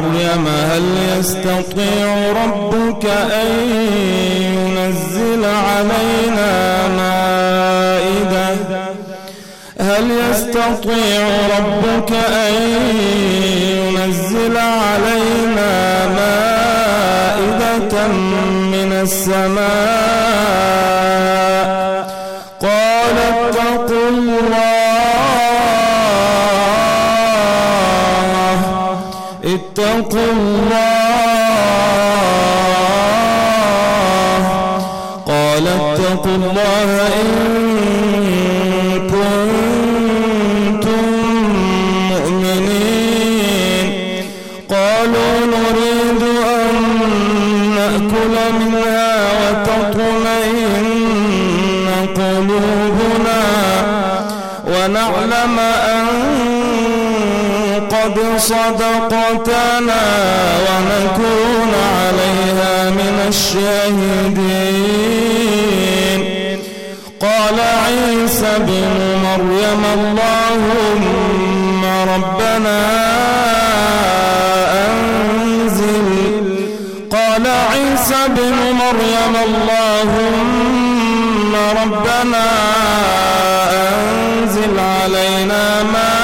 مريم هل يستطيع ربك أن ينزل علينا مائدة؟ هل يستطيع ربك أن ينزل علينا مائدة من السماء؟ اتقوا الله. قال اتقوا الله إن كنتم مؤمنين. قالوا نريد أن نأكل منها وتطمئن قلوبنا ونعلم أن قد صدقتنا ونكون عليها من الشاهدين. قال عيسى بن مريم اللهم ربنا أنزل. قال عيسى بن مريم اللهم ربنا أنزل علينا من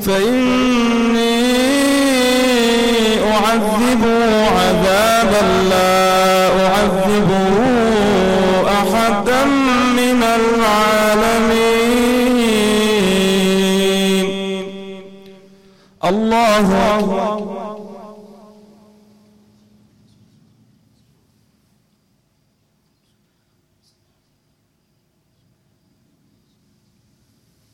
Isso aí.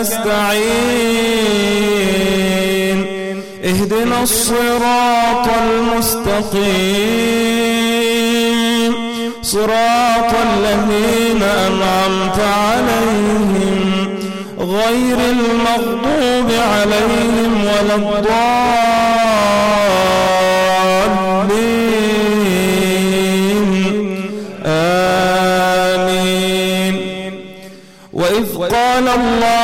نستعين. اهدنا الصراط المستقيم. صراط الذين أنعمت عليهم. غير المغضوب عليهم ولا الضالين. آمين. وإذ قال الله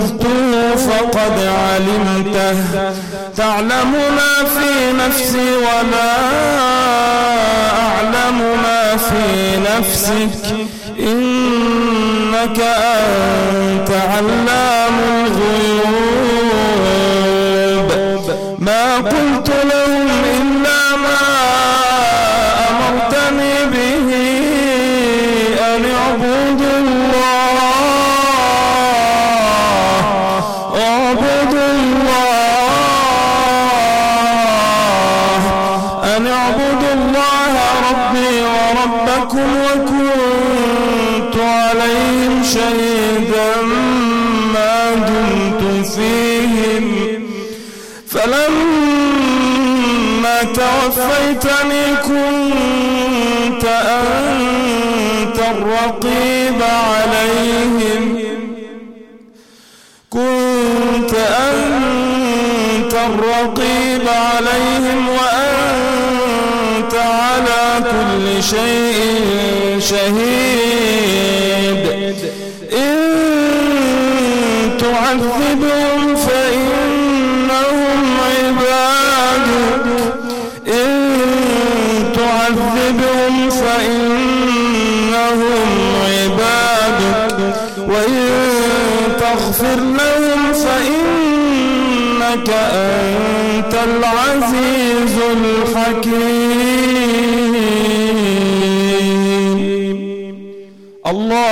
قلته فقد علمته. تعلم ما في نفسي وما أعلم ما في نفسك. إنك أنت علام وربكم وكنت عليهم شهيدا ما دمت فيهم. فلما توفيتني كنت أنت الرقيب عليهم. كنت أنت الرقيب عليهم وأنت على كل شيء شهيد. إن تعذبهم فإنهم عبادك. إن تعذبهم فإنهم عبادك. وإن تغفر لهم فإنك أنت العزيز الحكيم. الله